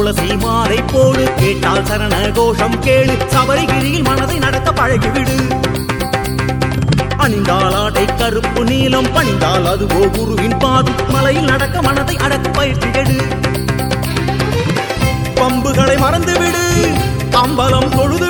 துளசி மாலை போடு. கேட்டால் சரண கோஷம் கேளு. சபரிகிரியில் மனதை நடக்க பழகிவிடு. அணிந்தால் ஆடை கருப்பு நீளம் பணிந்தால் அதுவோ குருவின் பாதம் மலையில் நடக்க மனதை அடக்க பயிற்சி எடு. பம்புகளை மறந்துவிடு. அம்பலம் தொழுது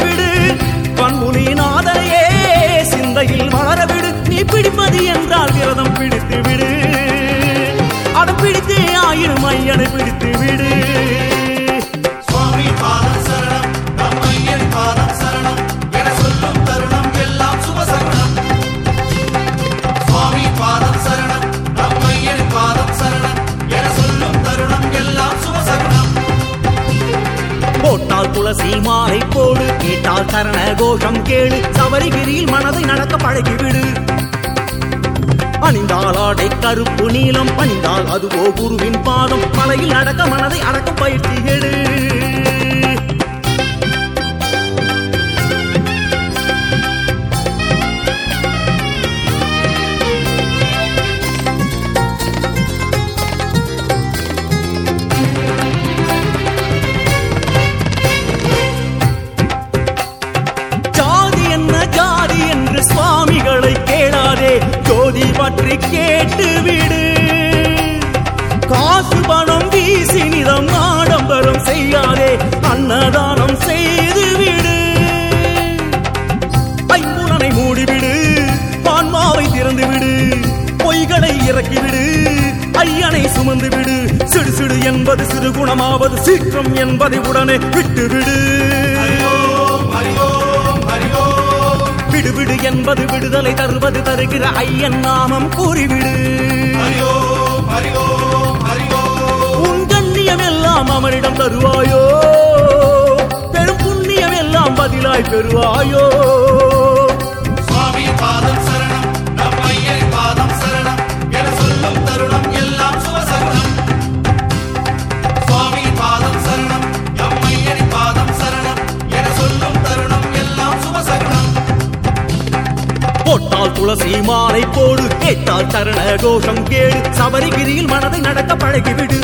துளசி மாலை போடு கேட்டால் கரண கோஷம் கேளு சபரிகிரியில் மனதை நடக்க பழகிவிடு. அணிந்தால் ஆடை கருப்பு நீளம் பணிந்தால் அதுவோ குருவின் பாதம். மலையில் நடக்க மனதை அடக்க பயிற்சி எடு என்பது சிறு குணமாவது சீற்றம் என்பதை உடனே விட்டுவிடு. விடுவிடு என்பது விடுதலை தருவது தருகிற ஐயன் நாமம் கூறிவிடு. உன் கண்ணியம் எல்லாம் அவனிடம் தருவாயோ? பெரும் புண்ணியம் எல்லாம் பதிலாய் பெறுவாயோ? துளசி மாலை போடு. கேட்டால் சரண கோஷம் கேடு. சபரிகிரியில் மனதை நடக்க பழகிவிடு.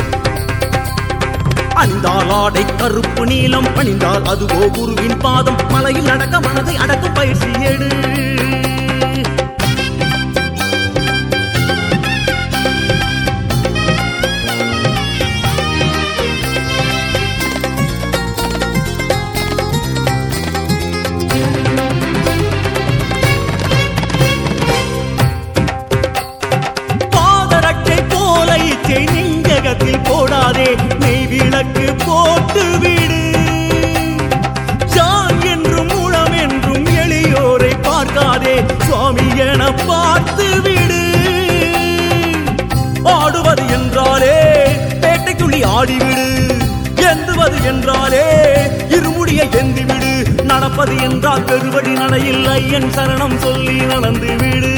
அணிந்தால் ஆடை கருப்பு நீளம் பணிந்தால் அதுவோ குருவின் பாதம். மலையில் நடக்க மனதை அடக்கும் பயிற்சி ஏடு. ஆடிவிடு. எந்துவது என்றாலே இருமுடிய எந்திவிடு நடப்பது என்றால் பெருவடி நடையில் ஐயன் சரணம் சொல்லி நடந்து விடு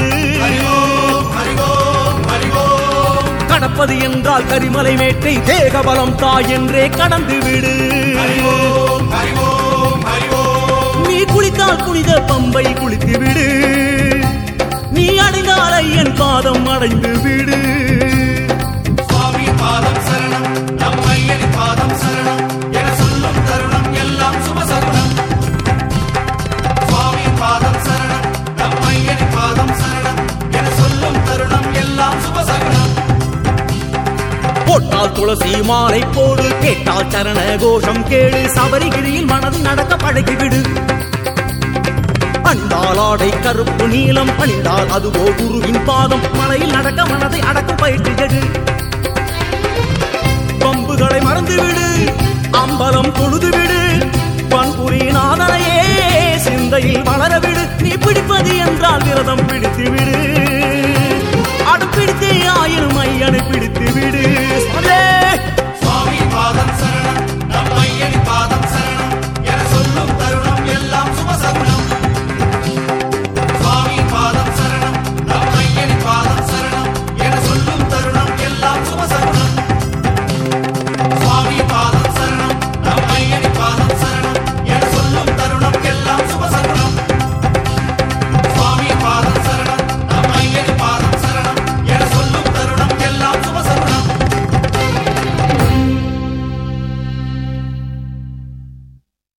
கடப்பது என்றால் கரிமலை மேட்டை தேகபலம் தாய் என்றே கடந்து விடு நீ குளித்தால் புனித பம்பை குளித்து விடு நீ அடைந்தால் ஐயன் பாதம் அடைந்து விடு கேட்டால் துளசி மாலை போடு கேட்டால் சரண கோஷம் கேளு சபரிகிரியில் மனது நடக்க பழகிவிடு அணிந்தால் ஆடை கருப்பு நீளம் அணிந்தால் அதுவோ குருவின் பாதம் மலையில் நடக்க மனதை அடக்க பயிற்சி எடு. பம்புகளை மறந்துவிடு அம்பலம் தொழுதுவிடு பண்புரி நாதனையே சிந்தையில் வளரவிடு நீ பிடிப்பது என்றால் விரதம் பிடித்துவிடு அடுப்பிடித்தே ஆயிரம் ஐயனை பிடித்து